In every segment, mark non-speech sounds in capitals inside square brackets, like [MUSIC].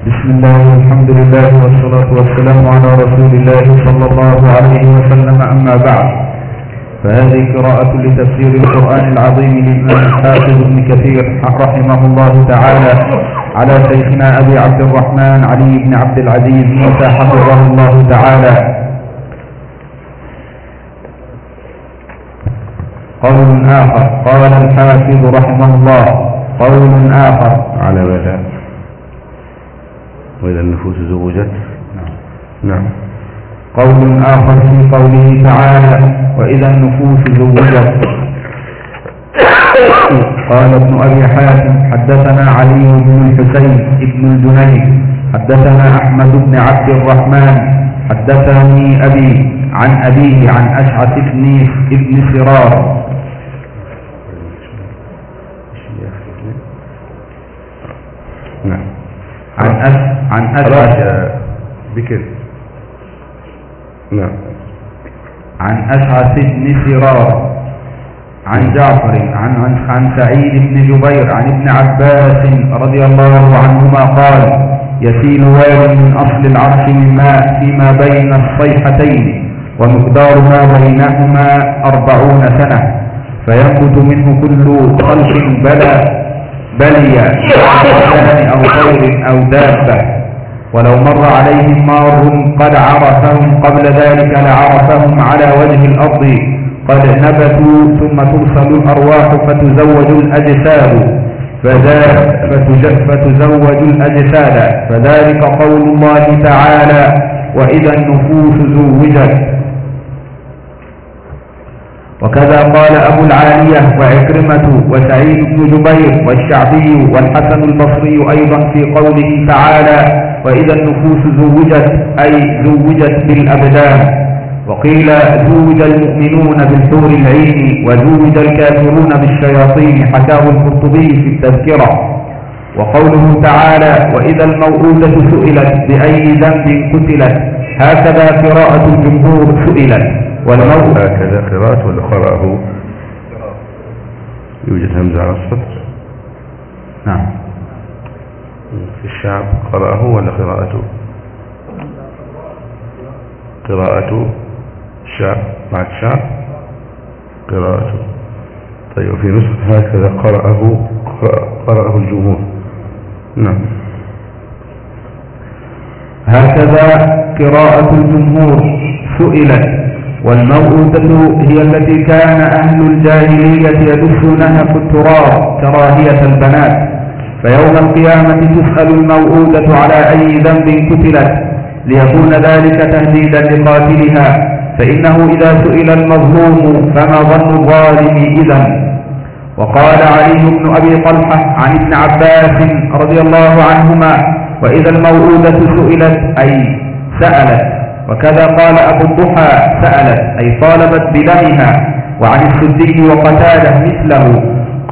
بسم الله والحمد لله والصلاة والسلام على رسول الله صلى الله عليه وسلم أما بعد. فهذه قراءة لتفسير القرآن العظيم للإمام الحافظ ابن كثير رحمه الله تعالى على شيخنا أبي عبد الرحمن علي بن عبد العزيز موسى حفظه الله تعالى. قول آخر قال الحافظ رحمه الله. قول آخر. على ماذا وإذا النفوس زوجت. نعم. قول آخر في قوله تعالى وإذا النفوس زوجت. قال ابن أبي حاتم حدثنا علي بن الحسين بن الجنيد. حدثنا أحمد بن عبد الرحمن. حدثني أبي عن أبيه عن أشعث بن ابن سرار نعم عن أس عن أشعث يا بكر نعم. عن أشعث بن سرار عن جعفر عن, عن, عن سعيد بن جبير عن ابن عباس رضي الله عنهما قال يسيل واد من أصل العرش من ماء فيما بين الصيحتين ومقدار ما بينهما أربعون سنة فينبت منه كل خلق بلى. إنسان أو طير أو دابة ولو مر عليهم مار قد عرفهم قبل ذلك لعرفهم على وجه الأرض قد نبتوا ثم ترسل الأرواح فتزوج الأجساد. فتزوج الأجساد. فذلك قول الله تعالى وإذا النفوس زوجت. وكذا قال أبو العالية وعكرمة وسعيد بن جبير والشعبي والحسن البصري أيضا في قوله تعالى وإذا النفوس زوجت أي زوجت بالأبدان. وقيل زوج المؤمنون بالحور العين وزوج الكافرون بالشياطين حكاه القرطبي في التذكرة. وقوله تعالى وإذا الموءودة سئلت بأي ذنب قتلت هكذا قراءة الجمهور سئلت. والموت. هكذا قراءة ولا قرأه؟ يوجد همزة على السطر نعم. في الشعب قرأه ولا قراءته؟ قراءة الشعب مع الشعب قراءته. طيب في نسخة هكذا قرأه قرأه الجمهور. نعم. هكذا قراءة الجمهور. سئلت. والموءودة هي التي كان أهل الجاهلية يدسونها في التراب كراهية البنات. فيوم القيامة تسأل الموءودة على أي ذنب قتلت ليكون ذلك تهديدا لقاتلها. فإنه إذا سئل المظلوم فما ظن الظالم إذا. وقال علي بن أبي طلحة عن ابن عباس رضي الله عنهما وإذا الموءودة سئلت أي سألت وكذا قال أبو الضحى سألت أي طالبت بدمها وعن السدي وقتاده مثله.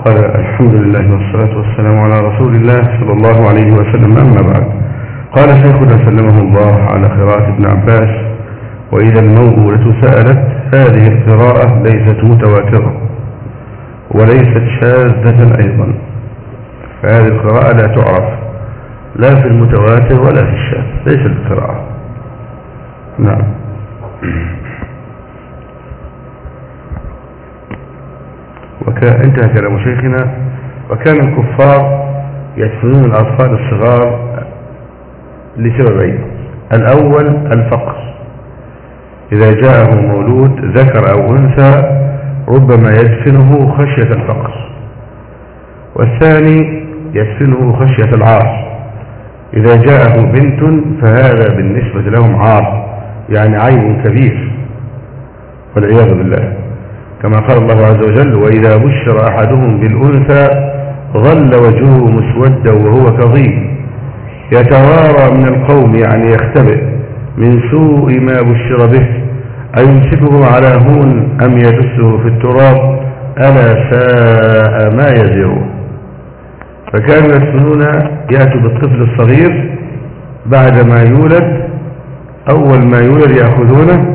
قال الحمد لله والصلاة والسلام على رسول الله صلى الله عليه وسلم أما بعد. قال شيخنا سلمه الله على قراءة ابن عباس وإذا الموءولة سألت هذه القراءة ليست متواترة وليست شاذة أيضا. فهذه القراءة لا تعرف لا في المتواتر ولا في الشاذ ليس القراءة. نعم. وكان انتهى كلام شيخنا. وكان الكفار يدفنون الأطفال الصغار لسببين. الأول الفقر. إذا جاءه مولود ذكر أو أنثى ربما يدفنه خشية الفقر. والثاني يدفنه خشية العار. إذا جاءه بنت فهذا بالنسبة لهم عار. يعني عيب كبير والعياذ بالله. كما قال الله عز وجل وإذا بشر أحدهم بالأنثى ظل وجهه مسودا وهو كظيم. يتوارى من القوم يعني يختبئ من سوء ما بشر به. أيمسكه على هون أم يدسه في التراب؟ ألا ساء ما يزرون فكانوا يدفنون يأتوا بالطفل الصغير بعدما يولد أول ما يولد يأخذونه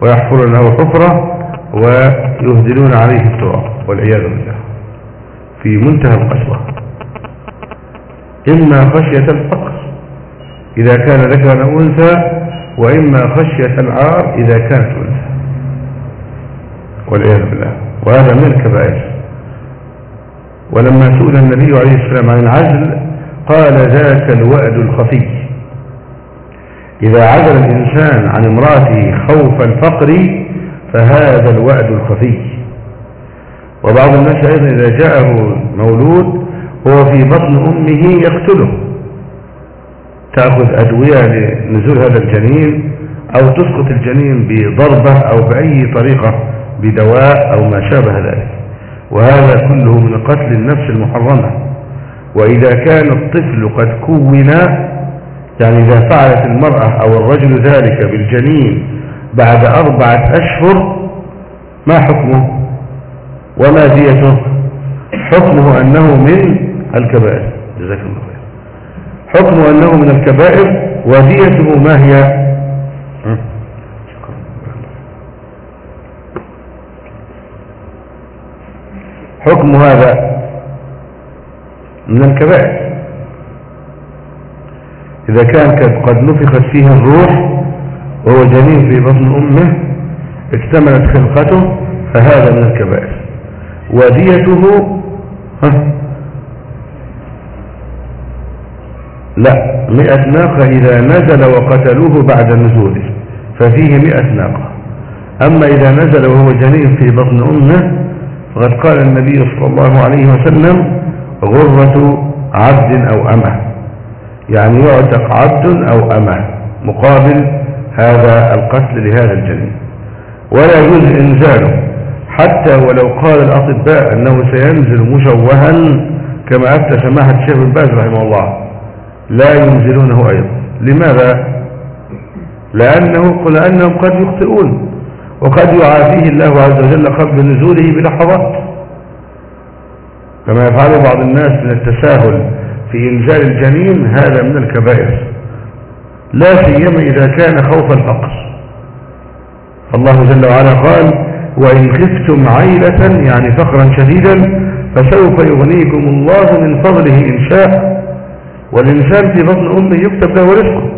ويحفرون له حفرة ويهدلون عليه التراب والعياذ بالله. في منتهى القسوة. إما خشية الفقر إذا كان ذكرا أو أنثى وإما خشية العار إذا كانت أنثى. والعياذ بالله. وهذا من الكبائر. ولما سئل النبي عليه السلام عن العزل قال ذاك الوأد الخفي. إذا عزل الإنسان عن امرأته خوف الفقر فهذا الوأد الخفي. وبعض الناس أيضا إذا جاءه مولود هو في بطن أمه يقتله. تأخذ أدوية لنزول هذا الجنين أو تسقط الجنين بضربة أو بأي طريقة بدواء أو ما شابه ذلك. وهذا كله من قتل النفس المحرمة. وإذا كان الطفل قد كون يعني إذا فعلت المرأة أو الرجل ذلك بالجنين بعد أربعة أشهر ما حكمه؟ وما ديته؟ حكمه أنه من الكبائر. جزاك الله خير. حكمه أنه من الكبائر وديته ما هي؟ حكم هذا من الكبائر. إذا كان قد نفخت فيه الروح وهو جنين في بطن أمه اكتملت خلقته فهذا من الكبائر. وديته ها؟ لا مئة ناقة إذا نزل وقتلوه بعد نزوله ففيه مئة ناقة. أما إذا نزل وهو جنين في بطن أمه فقد قال النبي صلى الله عليه وسلم غرة عبد أو أمة. يعني يعتق عبد أو أمه مقابل هذا القتل لهذا الجنين. ولا يجوز إنزاله. حتى ولو قال الأطباء أنه سينزل مشوها كما أفتى سماحة الشيخ بن باز رحمه الله لا ينزلونه أيضا. لماذا؟ لأنه لأنهم قد يخطئون وقد يعافيه الله عز وجل قبل نزوله بلحظات. كما يفعل بعض الناس من التساهل في إنزال الجنين هذا من الكبائر. لا سيما إذا كان خوف الفقر. الله جل وعلا قال وإن خفتم عيلة يعني فقرا شديدا فسوف يغنيكم الله من فضله إن شاء. والإنسان في بطن أمه يكتب له رزقه.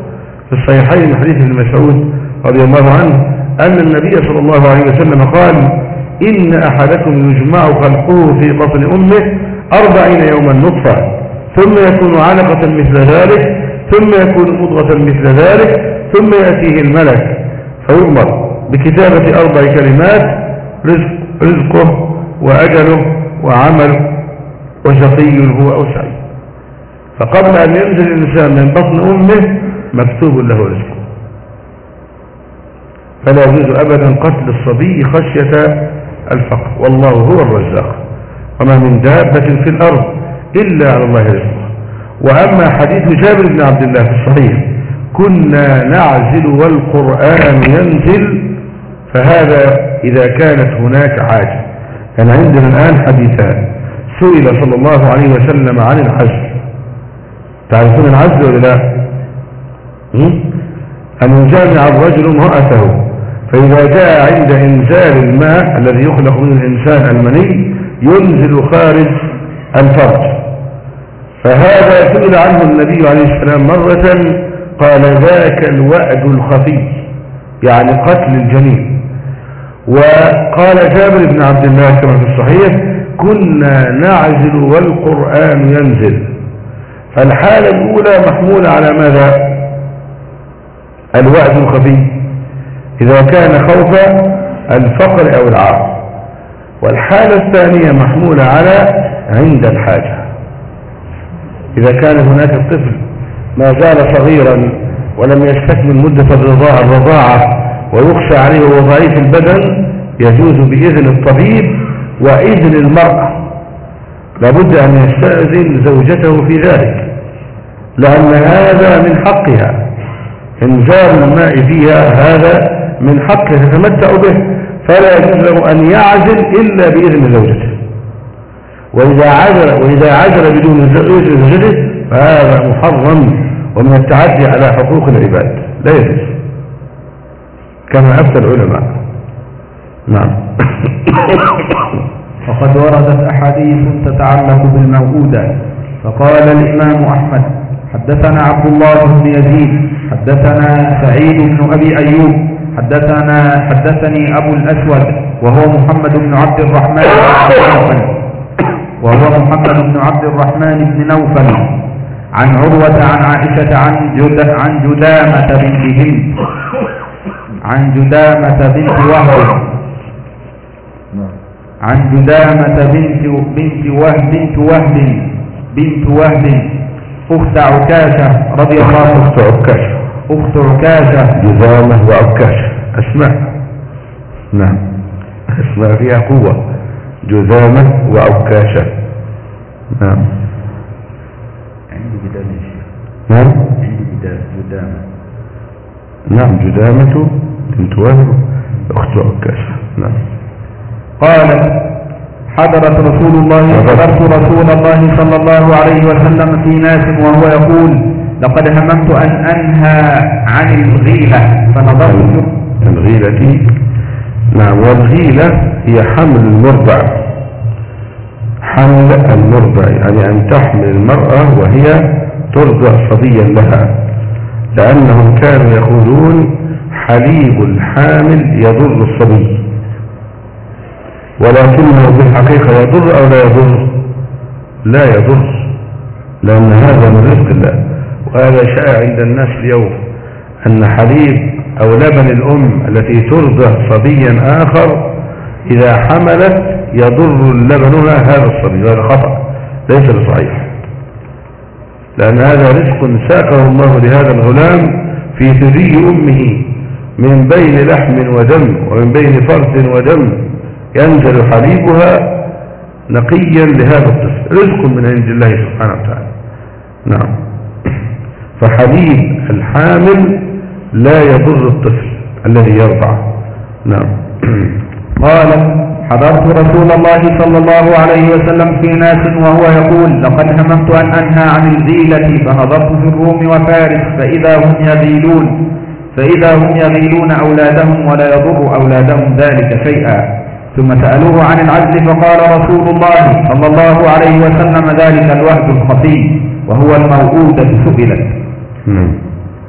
في الصحيحين من حديث ابن مسعود رضي الله عنه أن النبي صلى الله عليه وسلم قال إن أحدكم يجمع خلقه في بطن أمه أربعين يوما نطفة. ثم يكون علقة مثل ذلك ثم يكون مضغة مثل ذلك ثم يأتيه الملك. فيؤمر بكتابة أربع كلمات رزق رزقه وأجله وعمله وشقي هو أو سعيد فقبل أن ينزل الإنسان من بطن أمه مكتوب له رزقه. فلا يجوز أبدا قتل الصبي خشية الفقر. والله هو الرزاق. وما من دابة في الأرض إلا على الله رزقه. وأما حديث جابر بن عبد الله في الصحيح كنا نعزل والقرآن ينزل فهذا إذا كانت هناك حاجة كان عندنا الآن حديثان. سئل صلى الله عليه وسلم عن العزل. تعرفون العزل ولا لا؟ أن يجامع الرجل امرأته فإذا جاء عند إنزال الماء الذي يخلق من الإنسان المني ينزل خارج الفرج. فهذا سئل عنه النبي عليه السلام مرة قال ذاك الوأد الخفي يعني قتل الجنين. وقال جابر بن عبد الله كما في الصحيح كنا نعزل والقرآن ينزل. فالحالة الأولى محمولة على ماذا؟ الوأد الخفي. إذا كان خوف الفقر أو العار. والحالة الثانية محمولة على عند الحاجة. إذا كان هناك الطفل ما زال صغيرا ولم يستكمل مدة الرضاعة الرضاعة ويخشى عليه وهو ضعيف البدن يجوز بإذن الطبيب وإذن المرأة. لابد أن يستأذن زوجته في ذلك لأن هذا من حقها. إنزال الماء فيها هذا من حقه تتمتع به. فلا يجوز له أن يعزل إلا بإذن زوجته. وإذا عزل, وإذا عزل بدون زوجته فهذا محرم ومن التعدي على حقوق العباد. لا يجوز. كما أفتى العلماء. نعم. [COUGHS] وقد وردت أحاديث تتعلق بالموؤودة. فقال الإمام أحمد حدثنا عبد الله بن يزيد حدثنا سعيد بن أبي أيوب حدثنا حدثني أبو الأسود وهو محمد بن عبد الرحمن وهو محمد بن عبد الرحمن بن نوفل عن عروة عن عائشة عن جد عن جدامة بنت هند عن جدامة بنت وهب. عن جدامة بنت بنت وهب بنت وهب بنت وهب. أخت عكاشة رضي الله عنها. أخت عكاشة. أخت عكاشة. جزامة وعكاشة. أسماء. نعم. أسماء فيها قوة. جزامة وعكاشة. نعم. عندي بدال يا شيخ. نعم. عندي بدال جدامة. نعم جدامة بنت وهب أخت عكاشة نعم. قالت حضرت رسول الله حضرت رسول الله صلى الله عليه وسلم في ناس وهو يقول لقد هممت أن أنهى عن الغيلة. فنظرت. الغيلة. نعم والغيلة هي حمل المرضع. حمل المرضع يعني أن تحمل المرأة وهي ترضع صبيا لها. لأنهم كانوا يقولون حليب الحامل يضر الصبي. ولكنه في الحقيقة يضر أو لا يضر؟ لا يضر لأن هذا من رزق الله. وهذا شائع عند الناس اليوم أن حليب أو لبن الأم التي ترضع صبيا آخر إذا حملت يضر لبنها هذا الصبي وهذا خطأ ليس بصحيح. لأن هذا رزق ساقه الله لهذا الغلام في ثدي أمه من بين لحم ودم ومن بين فرد ودم ينزل حليبها نقيا لهذا الطفل. رزق من عند الله سبحانه وتعالى. نعم. فحليب الحامل لا يضر الطفل الذي يرضع نعم. [CLEARS THROAT] قال حضرت رسول الله صلى الله عليه وسلم في ناس وهو يقول لقد هممت أن أنهى عن الغيلة فنظرت في الروم وفارس فإذا هم يغيلون فإذا هم يغيلون أولادهم ولا يضر أولادهم ذلك شيئا. ثم سألوه عن العزل فقال رسول الله صلى الله عليه وسلم ذلك الوهد الخفي وهو الموؤودة سئلت نعم.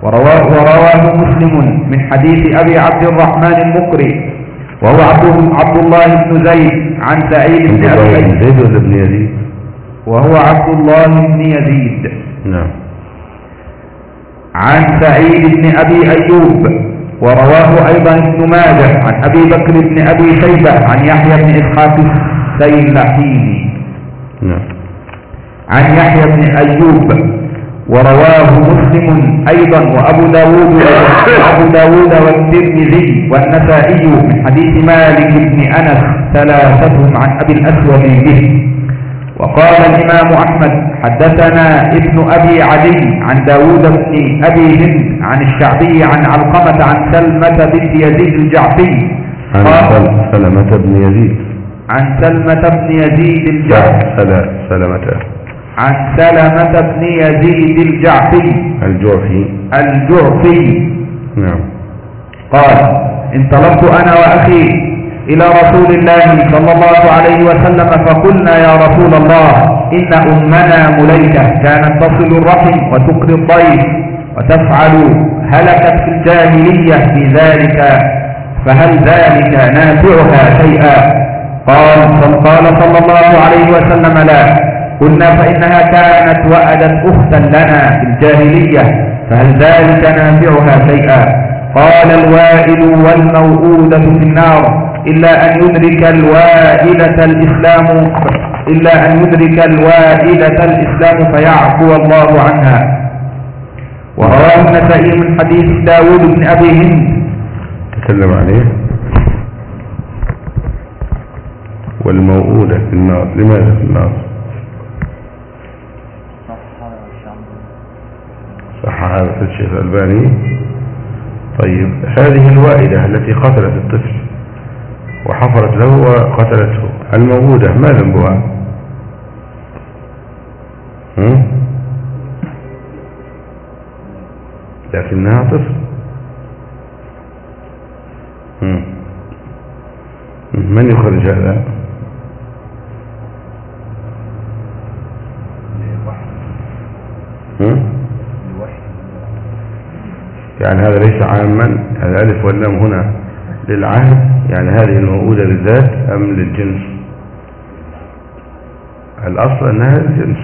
ورواه, ورواه مسلم من حديث أبي عبد الرحمن المقري وهو عبد, عبد الله بن زيد عن سعيد بن أبي بن زيد ولا ابن يزيد؟ وهو عبد الله بن يزيد. نعم. عن سعيد بن أبي أيوب ورواه أيضا ابن ماجه عن أبي بكر بن أبي شيبة عن يحيى بن إسحاق السيلحيني. نعم. عن يحيى بن أيوب ورواه مسلم أيضا وأبو داود وأبو داود والترمذي والنسائي من حديث مالك بن أنس ثلاثتهم عن أبي الأسود به. وقال الإمام أحمد حدثنا ابن أبي عدي عن داود بن أبي هند عن الشعبي عن علقمة عن سلمة بنت يزيد الجعفي. عن سلمة بن يزيد. عن سلمة بن يزيد الجعفي. سل- سلمة. عن سلمة بن يزيد الجعفي. الجعفي. الجعفي. نعم. قال انطلقت أنا وأخي إلى رسول الله صلى الله عليه وسلم فقلنا يا رسول الله إن أمنا مليكة كانت تصل الرحم وتقري الضيف وتفعل هلكت في الجاهلية في ذلك فهل ذلك نافعها شيئا؟ قال قال صلى الله عليه وسلم لا. قلنا فإنها كانت وأدت أختا لنا في الجاهلية فهل ذلك نافعها شيئا؟ قال الوائل والموؤودة في النار إلا أن يدرك الوائلة الإسلام إلا أن يدرك الوائلة الإسلام فيعفو الله عنها. ورواه النسائي من حديث داود بن أبي هند. تكلم عليه. والموؤودة في النار لماذا في النار؟ الشيخ الألباني طيب هذه الوائدة التي قتلت الطفل وحفرت له وقتلته الموؤودة ما ذنبها؟ لكنها طفل. من يخرج هذا هم؟ يعني هذا ليس عاما الألف واللام هنا للعهد يعني هذه الموؤودة للذات أم للجنس؟ الأصل أنها للجنس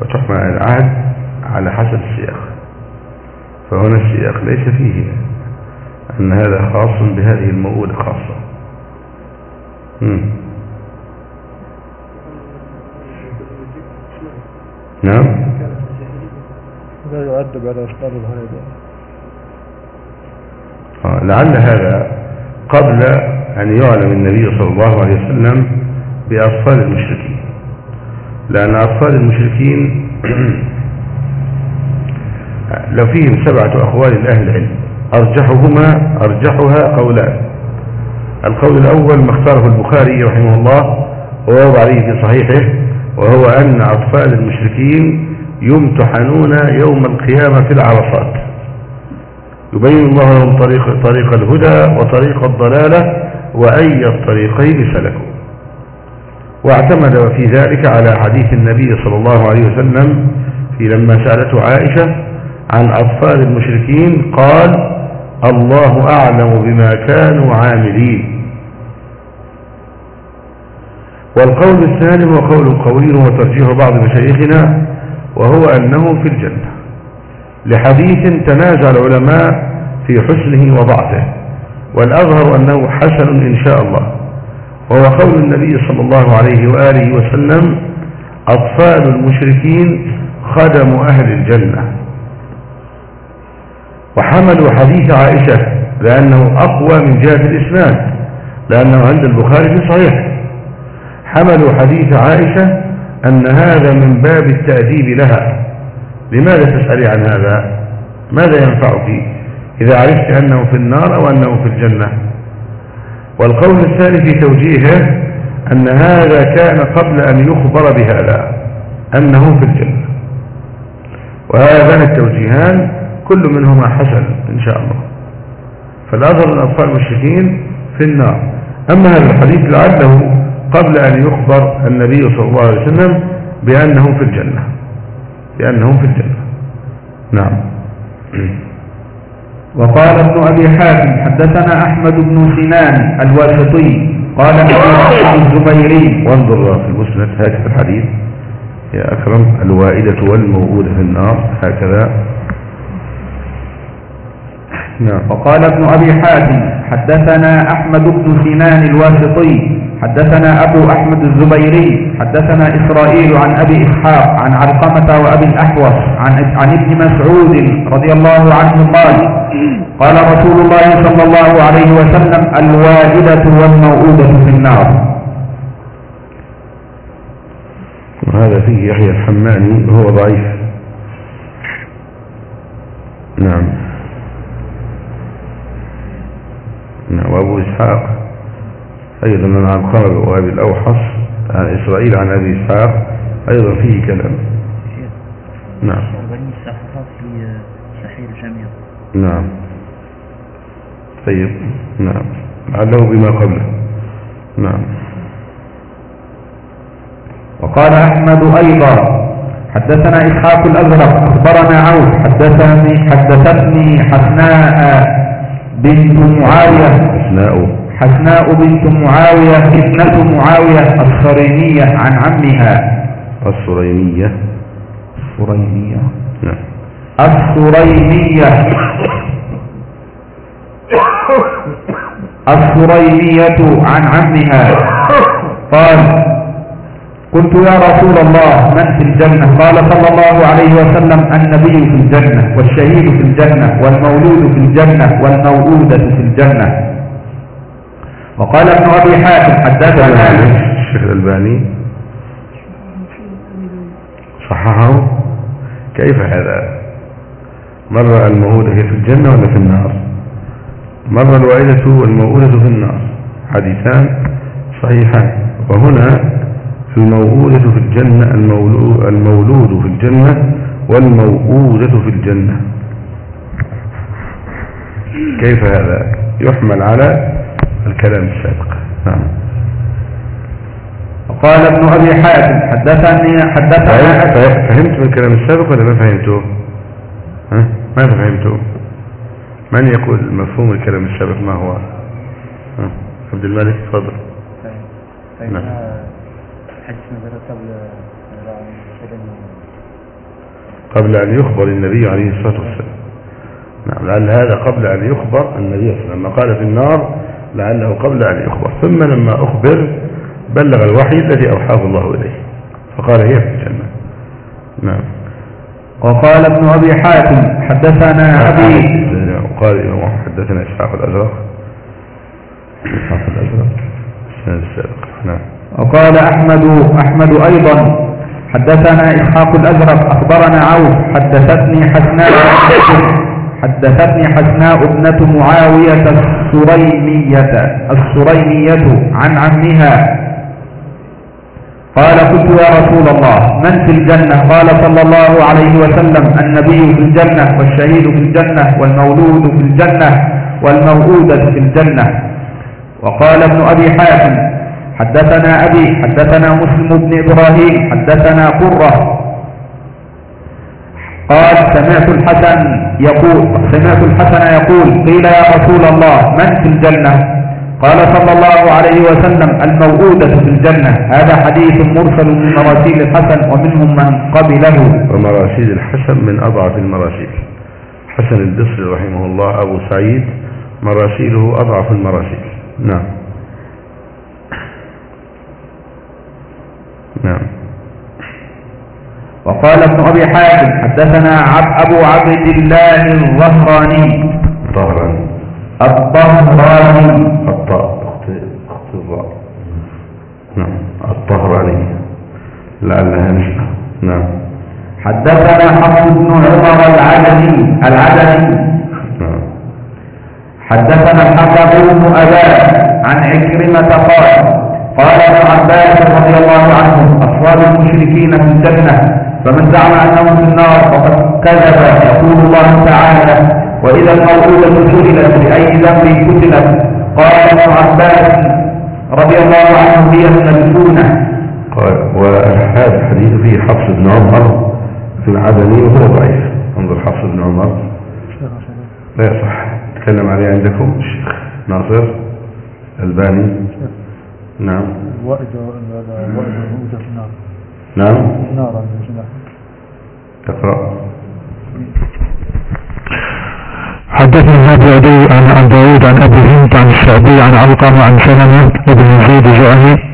وتحمل العهد على حسب السياق. فهنا السياق ليس فيه أن هذا خاص بهذه الموؤودة خاصة. نعم. لا يؤدب على أسباب الهيبة. آه، لعل هذا قبل أن يعلم النبي صلى الله عليه وسلم بأطفال المشركين. لأن أطفال المشركين [CLEARS THROAT] لو فيهم سبعة أقوال لأهل العلم أرجحهما أرجحها قولان. القول الأول ما اختاره البخاري رحمه الله ووضع عليه في صحيحه وهو أن أطفال المشركين يمتحنون يوم القيامة في العرصات. يبين الله لهم طريق, طريق الهدى وطريق الضلالة وأي الطريقين سلكوا. واعتمد في ذلك على حديث النبي صلى الله عليه وسلم في لما سألته عائشة عن أطفال المشركين قال الله أعلم بما كانوا عاملين. والقول الثاني هو قول القوي وترجيح بعض مشايخنا وهو أنه في الجنة. لحديث تنازع العلماء في حسنه وضعفه. والأظهر أنه حسن إن شاء الله. وهو قول النبي صلى الله عليه وآله وسلم أطفال المشركين خدم أهل الجنة. وحملوا حديث عائشة لأنه أقوى من جهة الإسناد لأنه عند البخاري في صحيح. حملوا حديث عائشة أن هذا من باب التأديب لها. لماذا تسألي عن هذا؟ ماذا ينفعك؟ إذا عرفت أنه في النار أو أنه في الجنة. والقول الثاني في توجيهه أن هذا كان قبل أن يخبر بهذا أنه في الجنة. وهذان التوجيهان كل منهما حسن إن شاء الله. فالأظهر من أطفال المشركين في النار. أما هذا الحديث لعله قبل أن يخبر النبي صلى الله عليه وسلم بأنهم في الجنة. بأنهم في الجنة. نعم. وقال ابن أبي حاتم حدثنا أحمد بن سنان الواسطي قال ابن الزبيري. وانظر في المسند هكذا الحديث. يا أكرم الوائدة والموؤودة في النار هكذا. نعم. وقال ابن أبي حاتم حدثنا أحمد بن سنان الواسطي حدثنا أبو أحمد الزبيري حدثنا إسرائيل عن أبي إسحاق عن علقمة وأبي الأحوص عن, عن ابن مسعود رضي الله عنه قال قال رسول الله صلى الله عليه وسلم الوالدة والموؤودة في النار. وهذا فيه يحيى الحماني وهو ضعيف. نعم. نعم وأبو إسحاق. أيضا من عن قرب وأبي الأوحص عن إسرائيل عن أبي إسحاق أيضا فيه كلام. نعم. في صحيح الجامع نعم. طيب. نعم. لعله بما قبله. نعم. وقال أحمد أيضا حدثنا إسحاق الأزرق أخبرنا عوف حدثني حدثتني حسناء بنت معاوية. حسناء. حسناء بنت معاوية ابنة معاوية الصريمية عن عمها. الصريمية. الصريمية. نعم. الصريمية. الصريمية عن عمها. قال قلت يا رسول الله من في الجنة؟ قال صلى الله عليه وسلم النبي في الجنة والشهيد في الجنة والمولود في الجنة والموؤودة في الجنة. وقال ابن أبي حاتم حدثنا الشيخ الألباني صححه. كيف هذا؟ مر الموؤودة هي في الجنة ولا في النار؟ مر الوائدة والموؤودة في النار. حديثان صحيحان. وهنا في الموؤودة في الجنة المولود في الجنة والموؤودة في الجنة. كيف هذا؟ يحمل على الكلام السابق. نعم. وقال ابن أبي حاتم حدثني حدثنا فهمت من الكلام السابق ولا ما فهمته؟ ها؟ ما فهمته؟ من يقول مفهوم الكلام السابق؟ ما هو؟ ها، عبد الملك تفضل. طيب طيب نعم. نزل قبل أن يخبر النبي عليه الصلاة والسلام. نعم لعل هذا قبل أن يخبر النبي صلى الله عليه وسلم لما قال في النار لعله قبل أن يخبر. ثم لما أخبر بلغ الوحي الذي أوحاه الله إليه. فقال هي في الجنة. نعم. وقال ابن أبي حاتم حدثنا أبي. وقال الإمام أحمد حدثنا إسحاق الأزرق إسحاق الأزرق السنة السابقة نعم. وقال أحمد أحمد أيضا حدثنا إسحاق الأزرق أخبرنا عوف حدثتني حسناء حدثتني حسناء ابنة معاوية السريمية السريمية عن عمها. قال قلت يا رسول الله من في الجنة؟ قال صلى الله عليه وسلم النبي في الجنة والشهيد في الجنة والمولود في الجنة والموؤودة في الجنة. وقال ابن أبي حاتم حدثنا أبي حدثنا مسلم بن إبراهيم حدثنا قرة قال سمعت الحسن يقول سمعت الحسن يقول قيل يا رسول الله من في الجنة؟ قال صلى الله عليه وسلم الموؤودة في الجنة. هذا حديث مرسل من مراسيل الحسن ومنهم من قبله. ومراسيل الحسن من أضعف المراسيل. حسن البصري رحمه الله أبو سعيد مراسيله أضعف المراسيل. نعم. نعم. وقال ابن أبي حاتم حدثنا عب أبو عبد الله الظهراني. الظهراني. أخت- اختصار نعم الطهراني. لعلها نشأة نعم. حدثنا حفص بن عمر العدني العدني نعم. حدثنا الحكم بن أبان عن عكرمة قال قال ابن عباس رضي الله عنه أصواب المشركين في الجنة فمن زعم أنهم في النار فقد كذب يقول الله تعالى وإذا الموءودة سئلت بأي ذنب قتلت. قال ابن عباس رضي الله عنه هي المدفونة قال وهذا الحديث فيه حفص بن عمر في العدني وهو ضعيف. انظر حفص بن عمر. لا يصح تكلم عليه عندكم الشيخ ناصر الباني. نعم. وائد الموجة في النار نعم. الجنة تقرأ. حدثني ابي عدي عن عن داود عن أبي هند عن الشعبي عن علقمة عن سلمة بن يزيد الجعفي.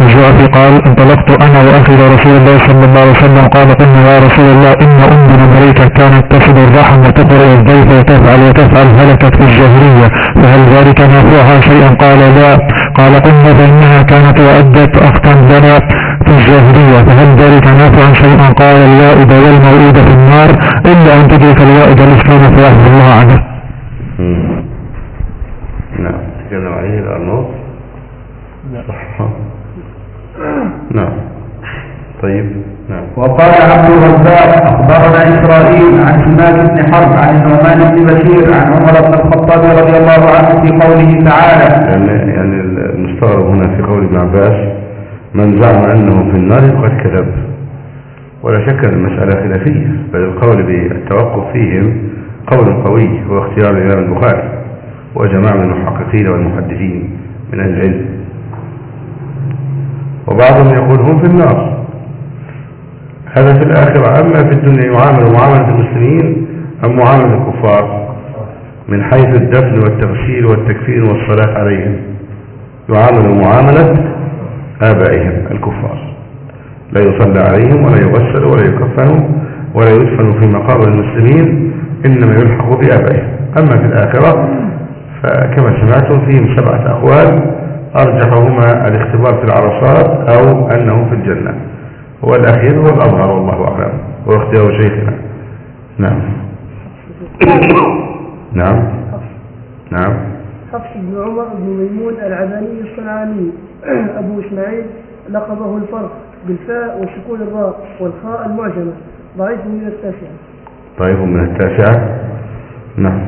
الجعفي قال انطلقت أنا وأخي إلى رسول الله صلى الله عليه وسلم قال قلنا يا رسول الله إن امنا مريكة كانت تصل الرحم وتقرأ الضيف وتفعل وتفعل هلكت في الجاهلية فهل ذلك نافعها شيئا؟ قال لا. قال قلنا فإنها كانت وأدت أختا لنا في الجاهلية فهل ذلك نافعا شيئا؟ قال الوائد والموئود في النار إلا أن تدرك الوائد الإسلام فيحفظ الله عنه. نعم تكلم عليه الأرنوط صح نعم طيب نعم. وقال عبد الرزاق أخبرنا إسرائيل عن سماك بن حرب عن النعمان بن بشير عن عمر بن الخطاب رضي الله عنه في قوله تعالى. يعني يعني المستغرب هنا في قول ابن عباس من زعم أنه في النار فقد كذب. ولا شك أن المسألة خلافية بل القول بالتوقف فيهم قول قوي هو اختيار الإمام البخاري وجماعة من المحققين والمحدثين من العلم. وبعضهم يقول هم في النار. هذا في الآخرة أما في الدنيا يعامل معاملة المسلمين أم معاملة الكفار؟ من حيث الدفن والتغسيل والتكفير والصلاة عليهم. يعامل معاملة آبائهم الكفار. لا يصلى عليهم ولا يغسل ولا يكفن ولا يدفن في مقابر المسلمين إنما يلحق بآبائهم. أما في الآخرة فكما سمعتم فيهم سبعة أقوال أرجحهما الاختبار في العرصات أو أنهم في الجنة. والأخير هو الأظهر والله أعلم. هو اختيار شيخنا. نعم. نعم. نعم. حفص بن عمر بن ميمون العدني الصنعاني. [CLEARS THROAT] أبو إسماعيل لقبه الفرق بالفاء وسكون الراء والخاء المعجمة. ضعيف من التاسعة طيب من التاسعة نعم.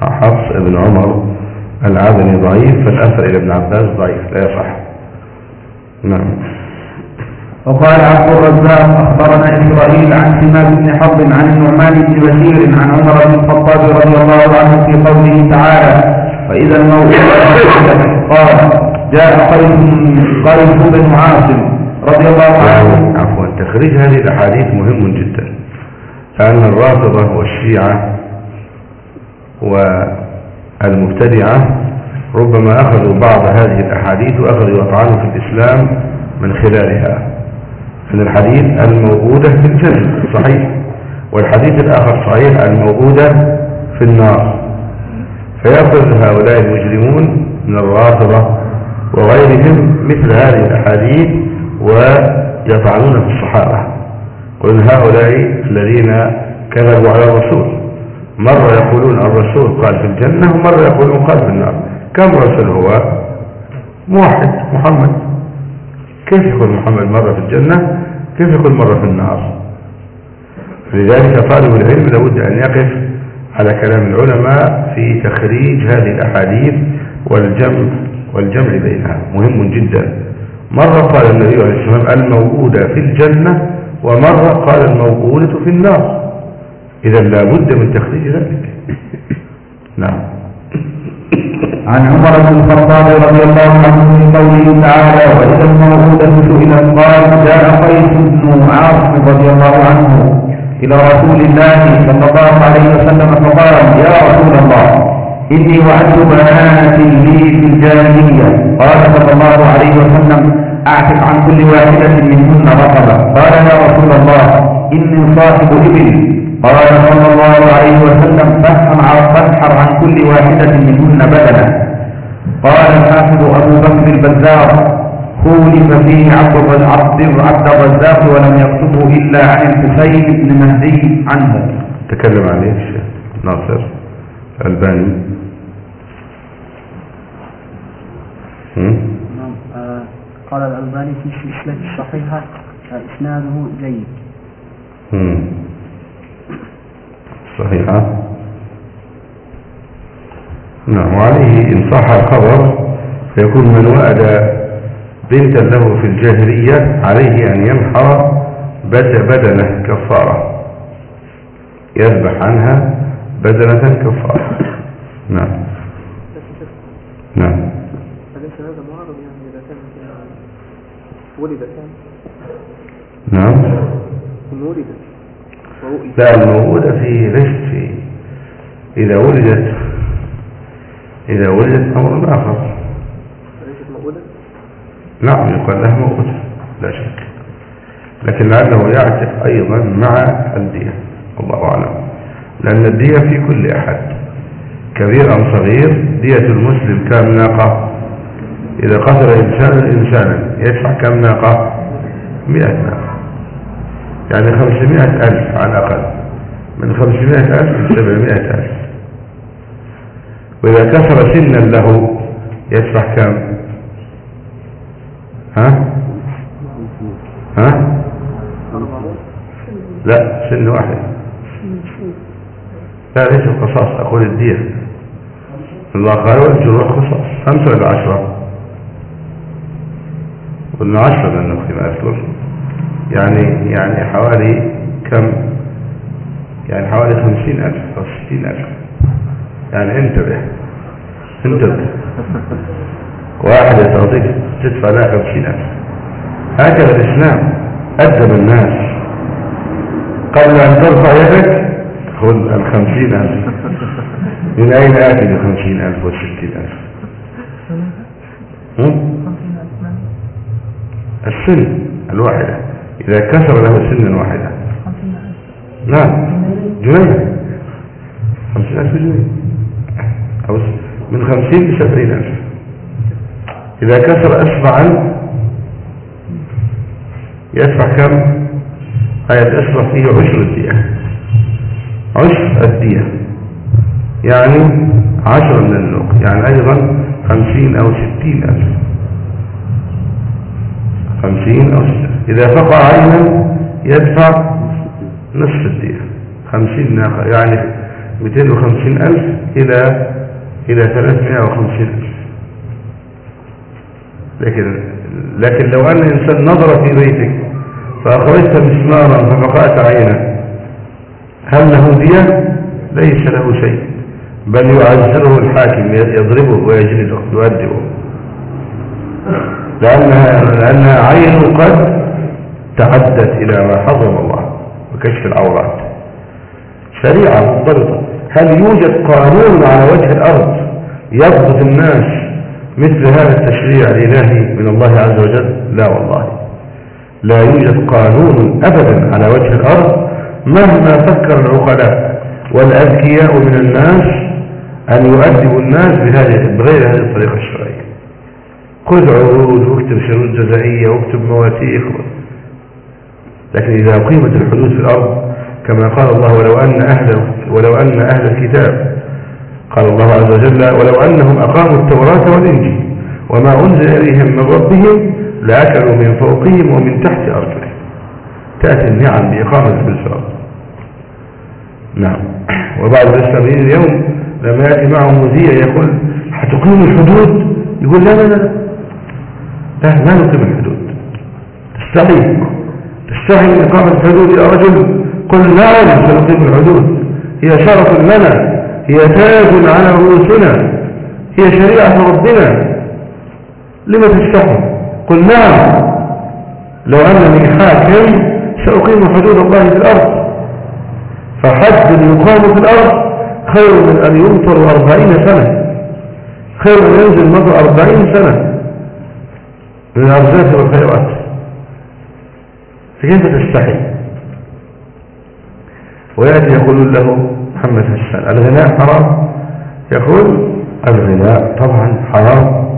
حفص ابن عمر العدني ضعيف فالأثر إلى ابن عباس ضعيف لا يصح. نعم. وقال عبد الرزاق أخبرنا إسرائيل عن سماك بن حرب عن النعمان بن بشير عن عمر بن الخطاب رضي الله عنه في قوله تعالى فإذا الموءودة قال جاء قيس قيس بن عاصم رضي الله عنه. عفوا تخريج هذه الأحاديث مهم جدا لأن الرافضة والشيعة والمبتدعة ربما أخذوا بعض هذه الأحاديث وأخذوا يطعنوا في الإسلام من خلالها. من الحديث الموجودة في الجنة صحيح. والحديث الآخر صحيح الموجودة في النار. فيأخذ هؤلاء المجرمون من الرافضة وغيرهم مثل هذه الأحاديث ويطعنون في الصحابة. قل هؤلاء الذين كذبوا على الرسول. مرة يقولون الرسول قال في الجنة ومرة يقولون قال في النار. كم رسول هو؟ موحد محمد. كيف يكون محمد مرة في الجنة؟ كيف يكون مرة في النار لذلك طالب العلم لابد أن يقف على كلام العلماء في تخريج هذه الأحاديث والجمع والجمع بينها. مهم جدا. مرة قال النبي عليه الصلاة والسلام الموجودة في الجنة ومرة قال الموجودة في النار. إذا لابد من تخريج ذلك. [LAUGHS] نعم. عن عمر بن الخطاب رضي الله عنه في قوله تعالى وإذا الموءودة سئلت قال جاء قيس بن عاصم رضي الله عنه إلى رسول الله صلى الله عليه وسلم فقال يا رسول الله إني وعدت بنات لي في الجاهلية. قال صلى الله عليه وسلم أعتق عن كل واحدة منهن رقبة. قال يا رسول الله إني صاحب إبل. قال صلى الله عليه وسلم فانحر عن كل واحدة منهن بدلا قال الحافظ أبو بكر البزار خولف فيه عبد عبد عبد الرزاق ولم يكتبه إلا عن الحسين بن مهدي عنه تكلم عليه الشيخ ناصر الباني هم؟ نعم آه، قال الألباني في السلسلة الصحيحة آه، إسناده جيد. صحيحة. نعم وعليه إن صح الخبر فيكون من وأد بنتا له في الجاهلية عليه أن ينحر بد- بدنة كفارة. يذبح عنها بدنة كفارة. نعم. نعم. أليس هذا معرض يعني إذا كانت ولدت؟ يعني نعم ورؤيت لا الموجودة في ليست في إذا ولدت إذا ولدت أمر آخر. نعم يقال لها موجودة لا شك. لكن لعله يعتق أيضا مع الدية. الله أعلم. لأن الدية في كل أحد. كبير أم صغير دية المسلم كم ناقة؟ إذا قتل إنسان إنسانا يدفع كم ناقة؟ مئة ناقة. يعني خمسمائة ألف على الأقل. من خمسمائة ألف إلى سبعمائة ألف. وإذا كسر سنا له يدفع كم؟ ها؟ ها؟ لا سن واحد. لا ليس القصاص. أقول الدية. الله قال والجروح قصاص خمسة ولا عشرة؟ قلنا عشرة لأنه فيما أذكر يعني يعني حوالي كم يعني حوالي خمسين ألف أو ستين ألف. يعني انتبه انتبه. واحدة تعطيك تدفع لها خمسين ألف. هكذا الإسلام أدب الناس. قبل أن ترفع يدك خذ الخمسين ألف. من أين آتي بخمسين ألف والستين ألف؟ هم؟ السن الواحدة. إذا كسر له سنا واحدة. نعم جنيه. خمسين ألف جنيه. أو من خمسين لسبعين ألف. إذا كسر أسبعا يدفع كم؟ آية الأسبع فيه عشر الدية عشر الدية يعني عشرة من النوق. يعني أيضا خمسين أو ستين ألف. خمسين أو ستين إذا فقع عينا يدفع نصف الدية. خمسين ناقة. يعني مئتين وخمسين ألف إلى إلى ثلاثمائة وخمسين ألف. لكن لكن لو أن الإنسان نظر في بيتك فأخرجت مسمارا ففقأت عينه هل له دية؟ ليس له شيء. بل يعزره الحاكم يضربه ويجلده يؤدبه. لأنها, لأنها عين قد تعدت إلى ما حرم الله وكشف العورات. شريعة مضبطة هل يوجد قانون على وجه الأرض يضبط الناس مثل هذا التشريع الإلهي من الله عز وجل؟ لا والله. لا يوجد قانون أبدا على وجه الأرض مهما فكر العقلاء والأذكياء من الناس أن يؤدبوا الناس بهذه بغير هذه الطريقة الشرعية. خذ عروض واكتب شروط جزائية واكتب مواتيق لكن إذا قيمت الحدود في الأرض كما قال الله ولو أن أهل, ولو أن أهل الكتاب قال الله عز وجل ولو أنهم أقاموا التوراة والإنجيل وما أنزل إليهم من ربهم لأكلوا من فوقهم ومن تحت أرجلهم. تأتي النعم بإقامة الأرض نعم. وبعض الإسلاميين اليوم لما يأتي معهم مذيع يقول حتقيم الحدود؟ يقول لا لا لا لا. ما نقيم الحدود تستحي تستحي إقامة الحدود يا رجل. قل نعم سنقيم الحدود هي شرف لنا هي تاج على رؤوسنا هي شريعة ربنا. لما تستحي قل نعم لو أنني حاكم سأقيم حدود الله في الأرض. فحد يقام في الأرض خير من أن يمطر أربعين سنة. خير ينزل مطر أربعين سنة. من الأرزاق والخيرات فكيف تستحي. ويأتي يقول له محمد حسان الغناء حرام؟ يقول الغناء طبعا حرام.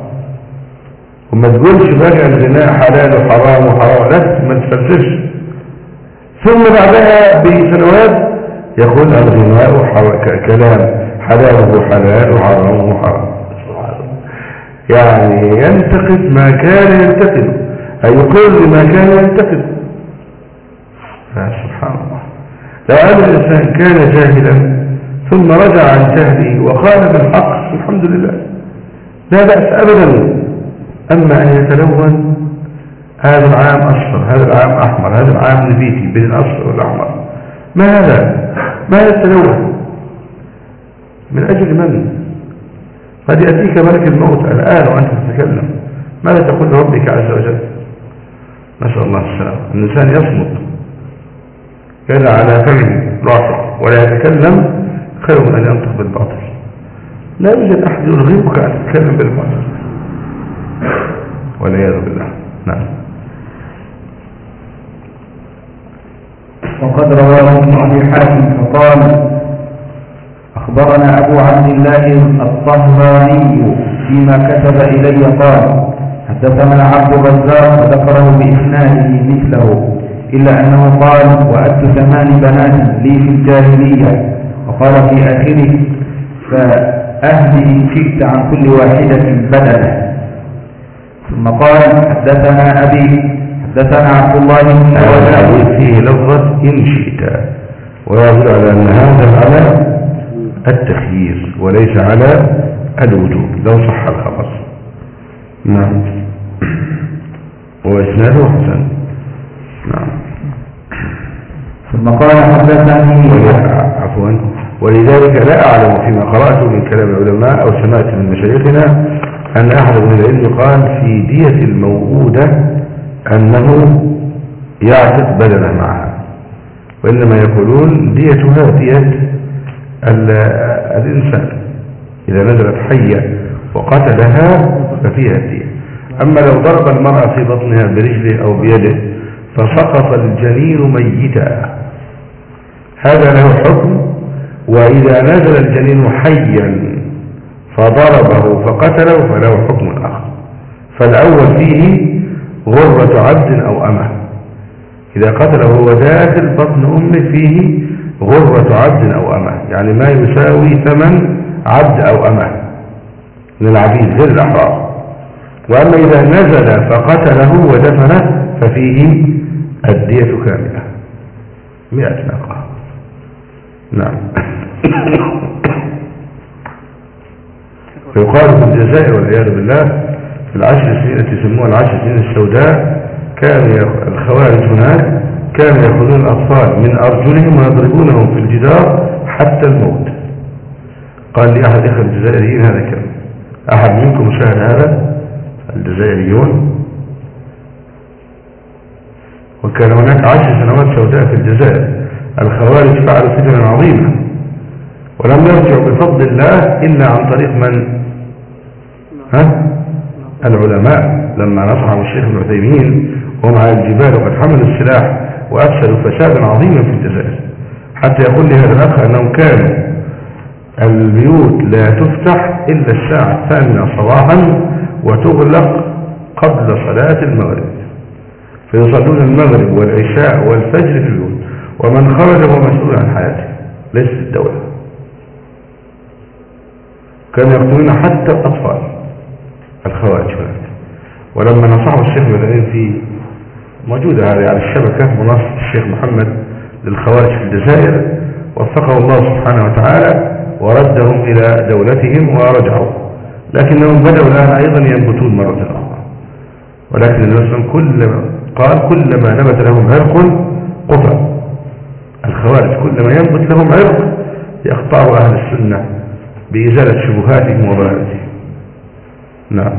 وما تقولش بقى الغناء حلال وحرام وحرام لا ما تفلسفش. ثم بعدها بسنوات يقول الغناء كلام حلاله حلال وحرامه حرام يعني ينتقد ما كان ينتقده أي يقول لما كان ينتقده سبحان الله. لو أن الإنسان كان جاهلا ثم رجع عن جهله وقال بالحق الحمد لله. لا بأس أبدا. أما أن يتلون هذا العام أصفر هذا العام أحمر هذا العام نبيتي بين الأصفر والأحمر. ما هذا؟ ما هذا التلون من أجل من؟ قد يأتيك ملك الموت الآن وأنت تتكلم. ماذا تقول لربك عز وجل؟ نسأل الله السلام الإنسان يصمت. كان على فمه رافع ولا يتكلم خير من أن ينطق بالباطل. لا يوجد أحد يرغبك أن تتكلم بالباطل. والعياذ بالله. نعم. وقد رواه ابن أبي حاتم فقال أخبرنا أبو عبد الله الطهراني فيما كتب إلي قال حدثنا عبد الرزاق وذكره بإسناده مثله إلا أنه قال وأدت ثمان بنات لي في الجاهلية. وقال في آخره فأهل إن شئت عن كل واحدة بدلا. ثم قال حدثنا أبي حدثنا عبد الله بن فيه لفظة إن شئت. ويظل على أن هذا على التخيير وليس على الوجوب. لو صح الخبر. نعم. [CLEARS THROAT] وإسناده حسن نعم. ثم قال حدثني عفوا. ولذلك لا أعلم فيما قرأته من كلام العلماء أو سمعت من مشايخنا أن أحد من العلم قال في دية الموؤودة أنه يعتق بدنه معها وإنما يقولون ديتها دية الإنسان إذا نزلت حية وقتلها ففيها الدية أما لو ضرب المرأة في بطنها برجله أو بيده فسقط الجنين ميتا. هذا له حكم وإذا نزل الجنين حيا فضربه فقتله فله حكم آخر. فالأول فيه غرة عبد أو أمة. إذا قتله هو داخل بطن أمه فيه غرة عبد أو أمة. يعني ما يساوي ثمن عبد أو أمة. من العبيد غير الأحرار. وأما إذا نزل فقتله ودفنه ففيه الدية كاملة. مئة ناقة. نعم. فيقال في الجزائر والعياذ بالله في العشر سنين التي يسموها العشر سنين السوداء كان الخوارج هناك كانوا يأخذون الأطفال من أرجلهم ويضربونهم في الجدار حتى الموت. قال لي أحد إخوة الجزائريين هذا كلام أحد منكم شاهد هذا؟ الجزائريون. وكان هناك عشر سنوات سوداء في الجزائر. الخوارج فعلوا فتنا عظيمة ولم يرجعوا بفضل الله إلا عن طريق من؟ ها؟ العلماء. لما نصحهم الشيخ ابن عثيمين وهم على الجبال وقد حملوا السلاح وأفسدوا فسادا عظيما في الجزائر. حتى يقول لي هذا الأخ أنهم كانوا البيوت لا تفتح إلا الساعة الثامنة صباحا وتغلق قبل صلاة المغرب. فيصلون المغرب والعشاء والفجر في البيوت. ومن خرج هو مسؤول عن حياته ليس الدولة. كانوا يقتلون حتى الأطفال الخوارج. ولما نصحه الشيخ العثيمين في موجودة هذه على الشبكة منصة الشيخ محمد للخوارج في الجزائر وفقه الله سبحانه وتعالى وردهم إلى دولتهم ورجعوا. لكنهم بدأوا الآن أيضا ينبتون مرة أخرى. ولكن النبي كلما قال كلما نبت لهم عرق قطع. الخوارج كلما ينبت لهم عرق يقطعه أهل السنة بإزالة شبهاتهم وضلالتهم. نعم.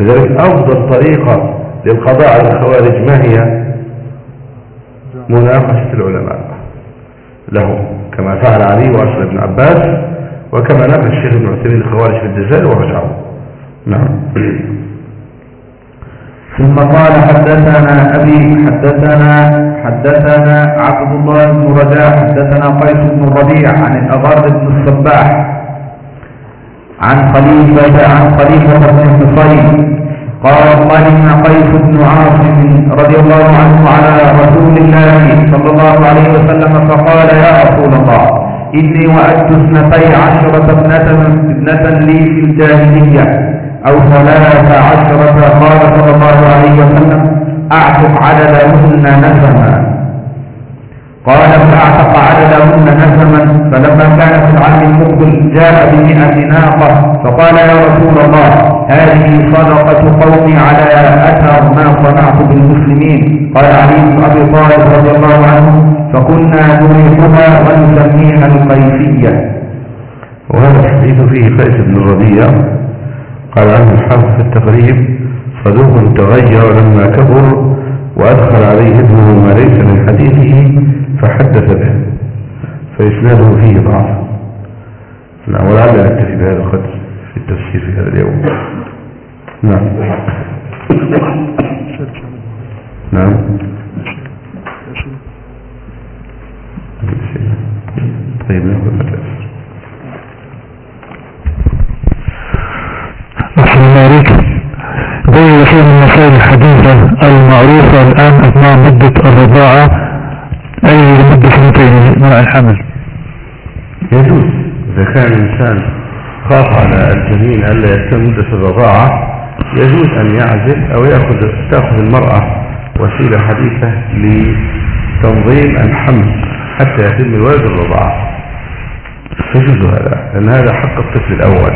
لذلك أفضل طريقة للقضاء على الخوارج ما هي؟ مناقشة العلماء لهم كما فعل علي وأصل بن عباس وكما نقل الشيخ ابن عثيمين الخوارج في الجزائر ورجعوا نعم. ثم قال حدثنا أبي حدثنا حدثنا عبد الله بن رجاء حدثنا قيس بن الربيع عن الأغر بن الصباح عن خليفة عن خليفة بن حصين قال قدم قيس بن عاصم رضي الله عنه على رسول الله صلى الله عليه وسلم فقال يا رسول الله إني وأدت اثنتي عشرة ابنة, ابنة لي في الجاهلية أو ثلاث عشرة قال صلى الله عليه وسلم أعتق عددهن نسما. قال فأعتق عددهن نسما فلما كان في العام المقبل جاء بمئة ناقة فقال يا رسول الله هذه صدقة قومي على أثر ما صنعت بالمسلمين. قال علي بن أبي طالب رضي الله عنه فكنا نريحها ونسميها القيسية وهذا الحديث فيه قيس بن الربيع. قال عنه الحافظ في التقريب صدوق تغير لما كبر وأدخل عليه ابنه ما ليس من حديثه فحدث به. فإسناده فيه ضعف. نعم ولعل نكتفي بهذا القدر في التفسير في هذا اليوم. نعم. نعم. طيب ناخذ التفسير بين شيء من المسائل الحديثة المعروفة الآن أثناء مدة الرضاعة أي لمدة سنتين منع الحمل؟ يجوز. إذا كان الإنسان خاف على الجنين ألا يتم مدة الرضاعة يجوز أن يعزل أو يأخذ تأخذ المرأة وسيلة حديثة لتنظيم الحمل حتى يتم الولد الرضاعة. يجوز هذا لأن هذا حق الطفل الأول.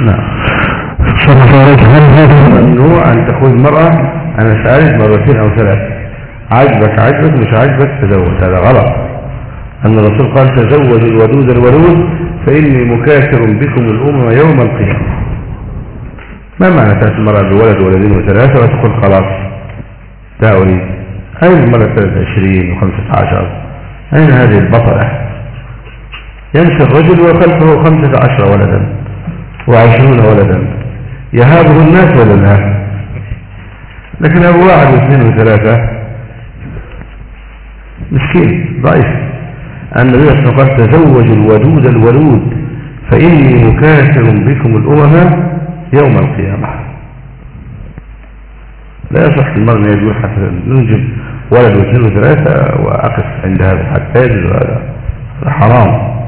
نعم. صلى الله عليه وسلم هذا ممنوع أن تقول المرأة أنا سألت مرتين أو ثلاث عجبك عجبك مش عجبك تزوج. هذا غلط. أن الرسول قال تزوجوا الودود الولود فإني مكاثر بكم الأمم يوم القيامة. ما معنى تأتي المرأة بولد ولدين وثلاثة وتقول خلاص لا أريد أين المرأة 23 و15 أين هذه البطلة؟ يمشي الرجل وخلفه 15 ولدا وعشرون ولدا. يهابه الناس ولا لا؟ لكن أبو واحد واثنين وثلاثة مسكين ضعيف. النبي صلى الله عليه وسلم قال تزوجوا الودود الولود فإني مكاثر بكم الأمم يوم القيامة. لا يصح المرء أن يقول حتى ننجب ولد واثنين وثلاثة وأقف عند هذا حتى يجد هذا. هذا حرام.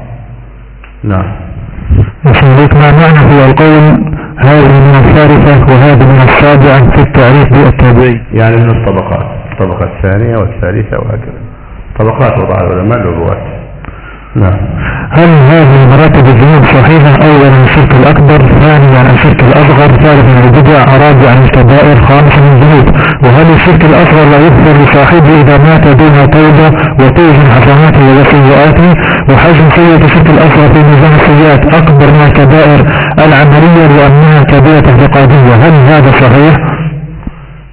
نعم. وصديق ما معنى هو القول؟ هذه من الثالثة وهذه من السابعة في التعريف بالتابعي يعني من الطبقات الطبقة الثانية والثالثة وهكذا. طبقات وضع العلماء للرواة. نعم. هل هذه مراتب الذنوب صحيحة؟ اولا الشرك الأكبر ثانيا الشرك الأصغر ثالثا البدع رابعا الكبائر خامسا الذنوب. وهل الشرك الأصغر لا يغفر لصاحبه إذا مات دون توبة وتوزن حسناته وسيئاته وحجم سيئة الشرك الأصغر في ميزان السيئات أكبر من الكبائر العملية لأنها كبيرة اعتقادية هل هذا صحيح؟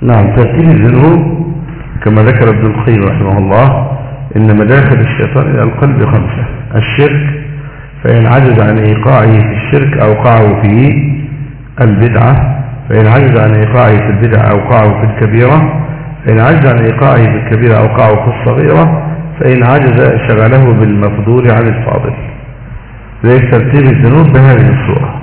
نعم ترتيب الذنوب كما ذكر ابن القيم رحمه الله. إن مداخل الشيطان إلى القلب خمسة. الشرك فإن عجز عن إيقاعه في الشرك أوقعه في البدعة فإن عجز عن إيقاعه في البدعة أوقعه في الكبيرة فإن عجز عن إيقاعه في الكبيرة أوقعه في الصغيرة فإن عجز شغله بالمفضول عن الفاضل. ليس ترتيب الذنوب بهذه الصورة.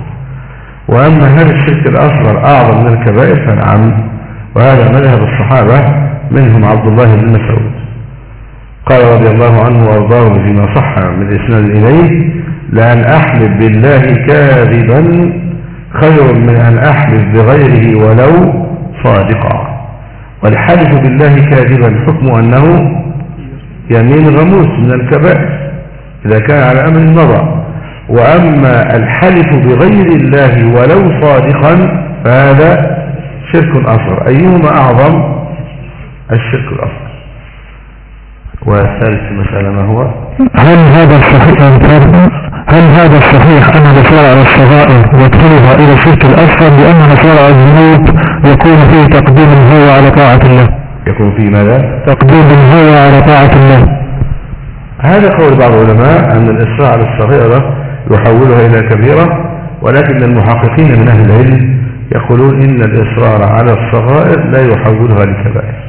وأما هل الشرك الأصغر أعظم من الكبائر فنعم وهذا مذهب الصحابة منهم عبد الله بن مسعود. قال رضي الله عنه وأرضاه فيما صح من الإسناد إليه لأن أحلف بالله كاذبا خير من أن أحلف بغيره ولو صادقا. والحلف بالله كاذبا حكم أنه يمين غموس من الكبائر إذا كان على أمر مضى. وأما الحلف بغير الله ولو صادقا فهذا شرك أصغر. أيهما أعظم؟ الشرك الأصغر. والثالث مسألة ما هو. هل هذا الصحيح هل هذا الصحيح أن نصارع الصغائر يدخلها إلى الشرك الأصغر لأن نصارع الذنوب يكون فيه تقديم الهوى على طاعة الله؟ يكون فيه ماذا؟ تقديم الهوى على طاعة الله. هذا قول بعض العلماء أن الإسراع على الصغيرة يحولها إلى كبيرة ولكن المحققين من أهل العلم يقولون إن الإصرار على الصغائر لا يحولها لكبائر.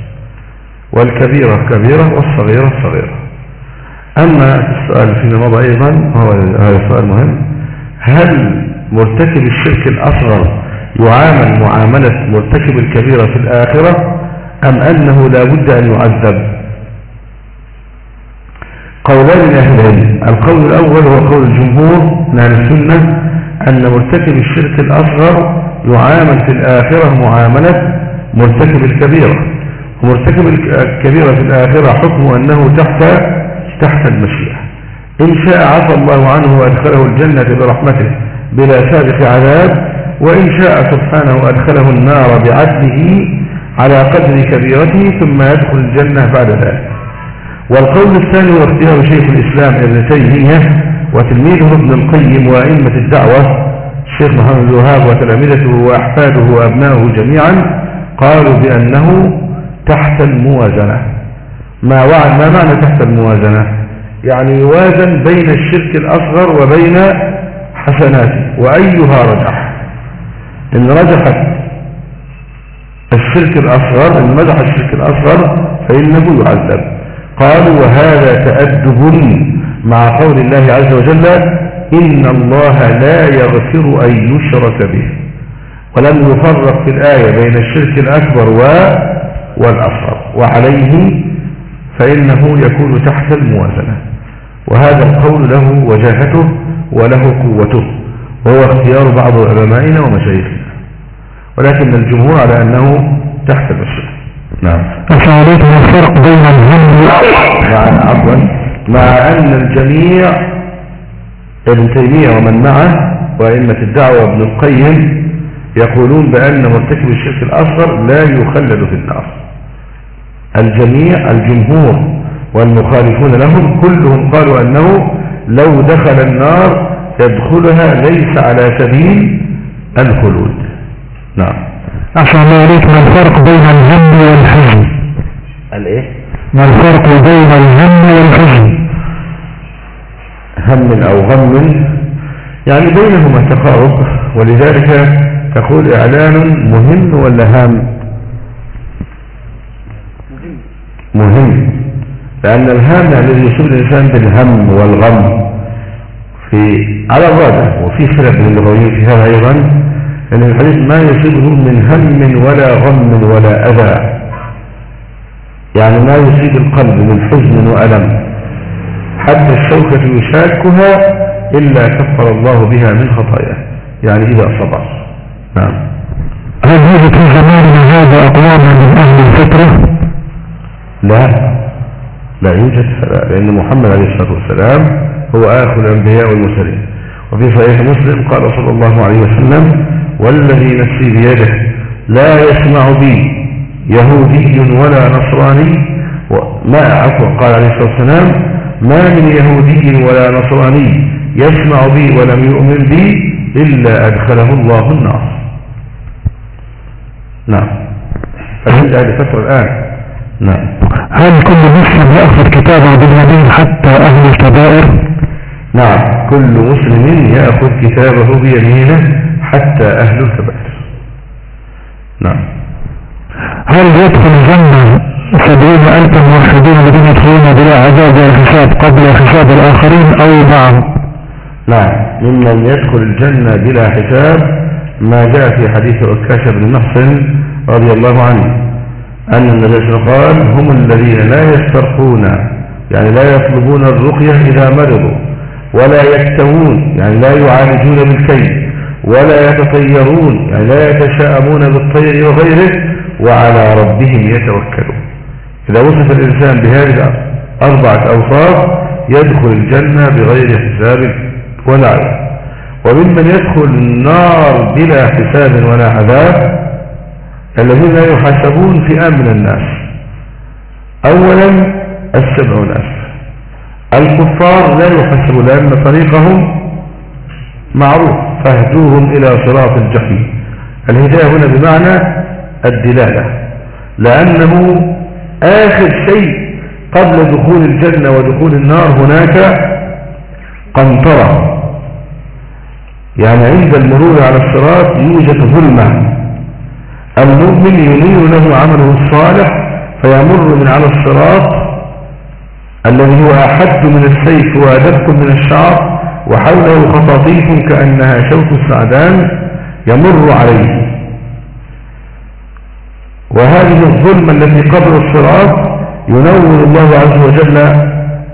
والكبيرة كبيرة والصغيرة صغيرة. أما السؤال فيما مضى أيضا هو هذا السؤال مهم. هل مرتكب الشرك الأصغر يعامل معاملة مرتكب الكبيرة في الآخرة أم أنه لا بد أن يعذب؟ قولان لأهل القول الأول هو قول الجمهور من أهل السنة أن مرتكب الشرك الأصغر يعامل في الآخرة معاملة مرتكب الكبيرة. ومرتكب الكبيرة في الآخرة حكم أنه تحت تحت المشيئة. إن شاء عفى الله عنه وأدخله الجنة برحمته بلا سابق عذاب وإن شاء سبحانه أدخله النار بعدله على قدر كبيرته ثم يدخل الجنة بعد ذلك. والقول الثاني هو اختيار شيخ الإسلام ابن تيمية وتلميذه ابن القيم وأئمة الدعوة الشيخ محمد الوهاب وتلامذته وأحفاده وأبنائه جميعا قالوا بأنه تحت الموازنة. ما وعد ما معنى تحت الموازنة؟ يعني يوازن بين الشرك الأصغر وبين حسناته. وأيها رجح إن رجحت الشرك الأصغر إن مدح الشرك الأصغر فإنه يعذب. قالوا وهذا تأدب مع قول الله عز وجل إن الله لا يغفر أن يشرك به. ولم يفرق في الآية بين الشرك الأكبر و والأصغر. وعليه فإنه يكون تحت الموازنة. وهذا القول له وجاهته وله قوته. وهو اختيار بعض علمائنا ومشايخنا. ولكن الجمهور على أنه تحت المشرع نعم. أفعليكم الفرق بين الهم مع عفوا. مع أن الجميع ابن تيمية ومن معه وأئمة الدعوة ابن القيم يقولون بأن مرتكب الشرك الأصغر لا يخلد في النار. الجميع الجمهور والمخالفون لهم كلهم قالوا أنه لو دخل النار يدخلها ليس على سبيل الخلود. نعم. أحسن الله عليك ما الفرق بين الهم والحزن؟ الايه ما الفرق بين الهم والحزن؟ هم أو غم يعني بينهما تقارب ولذلك تقول إعلان مهم ولا هام؟ مهم. لأن الهام الذي يصيب الإنسان بالهم والغم في على الراجح وفي خلاف من اللغويين في هذا أيضا أن الحديث ما يصيبه من هم ولا غم ولا أذى. يعني ما يصيب القلب من حزن وألم. حتى الشوكة يشاكها إلا كفر الله بها من خطاياه. يعني إذا صبر. نعم. هل يوجد في زماننا هذا أقوام من أهل الفترة لا. لا يوجد فلا لأن محمد عليه الصلاة والسلام هو آخر الأنبياء والمرسلين. وفي صحيح مسلم قال صلى الله عليه وسلم والذي نفسي بيده لا يسمع بي يهودي ولا نصراني. ما عفوا قال عليه الصلاة والسلام ما من يهودي ولا نصراني يسمع بي ولم يؤمن بي إلا أدخله الله النار. نعم. فهمت هذه فترة الآن. نعم. هل كل مسلم يأخذ كتابه باليمين حتى أهل الكبائر؟ نعم. كل مسلم يأخذ كتابه بيمينه حتى أهل الكبائر. نعم. هل يدخل الجنة سبعين ألف موحدين الذين يدخلون بلا عذاب ولا حساب قبل حساب الآخرين أو معهم نعم. ممن يدخل الجنة بلا حساب ما جاء في حديث عكاشة بن محسن رضي الله عنه. أن النبي قال هم الذين لا يسترقون يعني لا يطلبون الرقية إذا مرضوا ولا يكتوون يعني لا يعالجون بالكي ولا يتطيرون يعني لا يتشاءمون بالطير وغيره وعلى ربهم يتوكلون. إذا وصف الإنسان بهذه أربعة أوصاف يدخل الجنة بغير حساب ولا عذاب وممن يدخل النار بلا حساب ولا عذاب الذين يحاسبون فئة من الناس. أولا السبعون ألف الكفار لا يحاسبون لأن طريقهم معروف. فاهدوهم إلى صراط الجحيم. الهداية هنا بمعنى الدلالة. لأنه آخر شيء قبل دخول الجنة ودخول النار هناك قنطرة. يعني عند المرور على الصراط يوجد ظلمة. المؤمن ينير له عمله الصالح فيمر من على الصراط الذي هو أحد من السيف وأدق من الشعر وحوله خطاطيف كأنها شوك السعدان يمر عليه. وهذه الظلمة التي قبل الصراط ينور الله عز وجل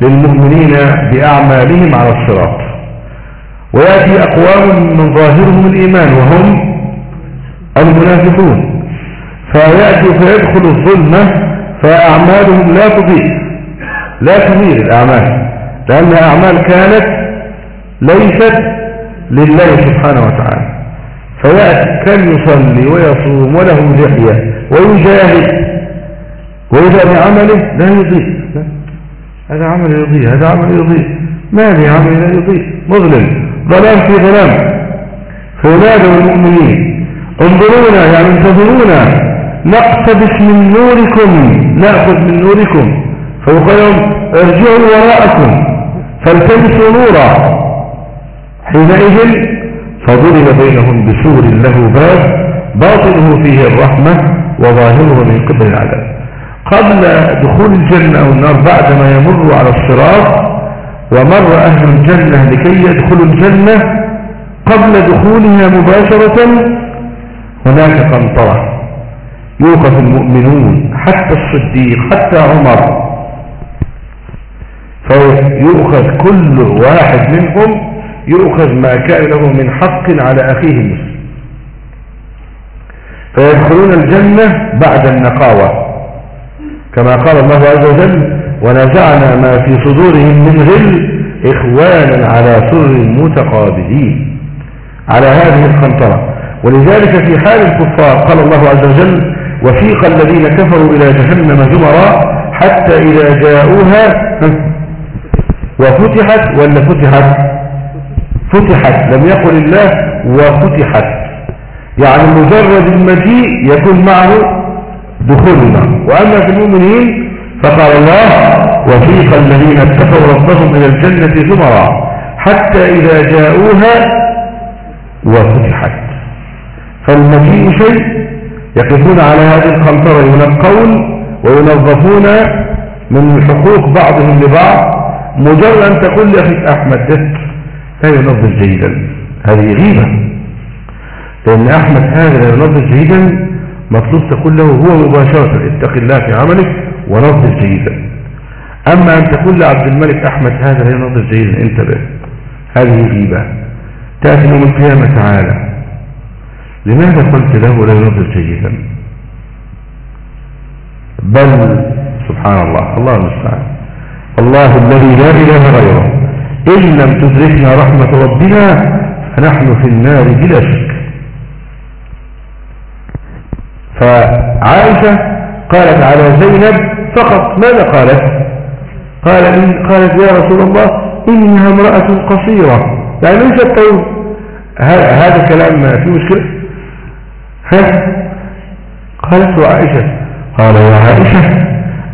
للمؤمنين بأعمالهم على الصراط. ويأتي أقوام من ظاهرهم الإيمان وهم المنافقون. فيأتي فيدخل الظلمة فأعمالهم لا تضيء لا تنير الأعمال لأنها أعمال كانت ليست لله سبحانه وتعالى. فيأتي كان يصلي ويصوم وله لحية ويجاهد وإذا بعمله لا يضيء. هذا عمل يضيء هذا عمل يضيء. ما لي عمل لا يضيء. مظلم ظلام في ظلام. فينادوا المؤمنين انظرونا يعني انتظرونا. نقتبس من نوركم نأخذ من نوركم. فيقال لهم ارجعوا وراءكم فالتمسوا نورا. حينئذ فضرب بينهم بسور له باب باطنه فيه الرحمة وظاهره من قبل العذاب. قبل دخول الجنة أو النار بعدما يمر على الصراط ومر أهل الجنة لكي يدخلوا الجنة قبل دخولها مباشرة هناك قنطرة. يوقف المؤمنون حتى الصديق حتى عمر. فيؤخذ كل واحد منهم يؤخذ ما كان له من حق على أخيه. المسلم فيدخلون الجنة بعد النقاوة. كما قال الله عز وجل ونزعنا ما في صدورهم من غل إخوانا على سر متقابلين. على هذه القنطرة ولذلك في حال الكفار قال الله عز وجل وسيق الذين كفروا إلى جهنم زمرا حتى إذا جاءوها وفتحت ولا فتحت؟ فتحت. لم يقل الله وفتحت. يعني مجرد المجيء يكون معه دخول النار وأما في المؤمنين فقال الله وسيق الذين اتقوا ربهم إلى الجنة زمرا حتى إذا جاءوها وفتحت. فالمجيء شيء يقفون على هذه القنطرة ينقون وينظفون من حقوق بعضهم لبعض مجرد أن تقول لأخيك أحمد ده لا ينظف جيدا. هذه غيبة. لأن أحمد هذا لا ينظف جيدا مطلوب تقول له هو مباشرة اتق الله في عملك ونظف جيدا. أما أن تقول لعبد الملك أحمد هذا لا ينظف جيدا انتبه. هذه غيبة. تأتي يوم القيامة تعالى. لماذا قلت له لا ينظر جيدا بل سبحان الله الله المستعان. الله الذي لا إله غيره. إن لم تدركنا رحمة ربنا فنحن في النار بلا شك. فعائشة قالت على زينب فقط ماذا قالت؟ قال إن قالت يا رسول الله إنها امرأة قصيرة. يعني ليست طول هذا كلام في مشكلة. ها قالت عائشة. قال يا عائشة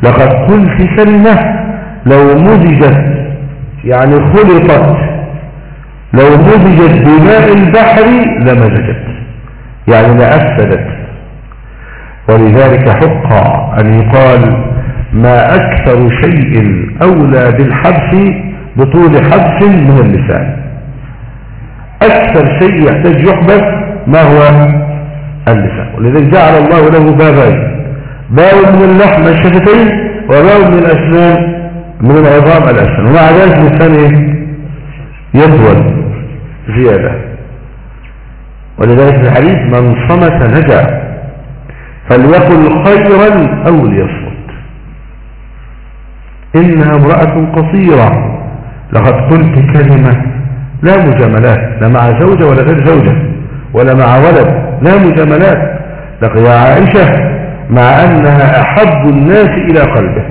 لقد قلت كلمة لو مزجت يعني خلطت لو مزجت بماء البحر لمزجت يعني لأفسدت. ولذلك حق أن يقال ما أكثر شيء أولى بالحبس بطول حبس من اللسان. أكثر شيء يحتاج يحبس ما هو؟ اللسان ولذلك جعل الله له بابين. باب من اللحم الشفتين وباب من الأسنان من العظام الأسنان. ومع ذلك إيه؟ يطول زيادة. ولذلك في الحديث من صمت نجا فليقل خيرا أو ليصمت. إنها امرأة قصيرة. لقد قلت كلمة لا مجاملات لا مع زوجة ولا غير زوجة. ولا مع ولد لا مجاملات. لقد عائشة مع أنها أحب الناس إلى قلبه.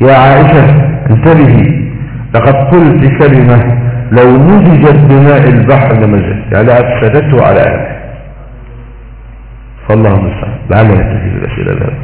يا عائشة انتبهي. لقد قلت كلمة لو مزجت بماء البحر لمزجت يعني أفسدته على أهله فالله المستعان لعلنا نتفي بالأسئلة ذهب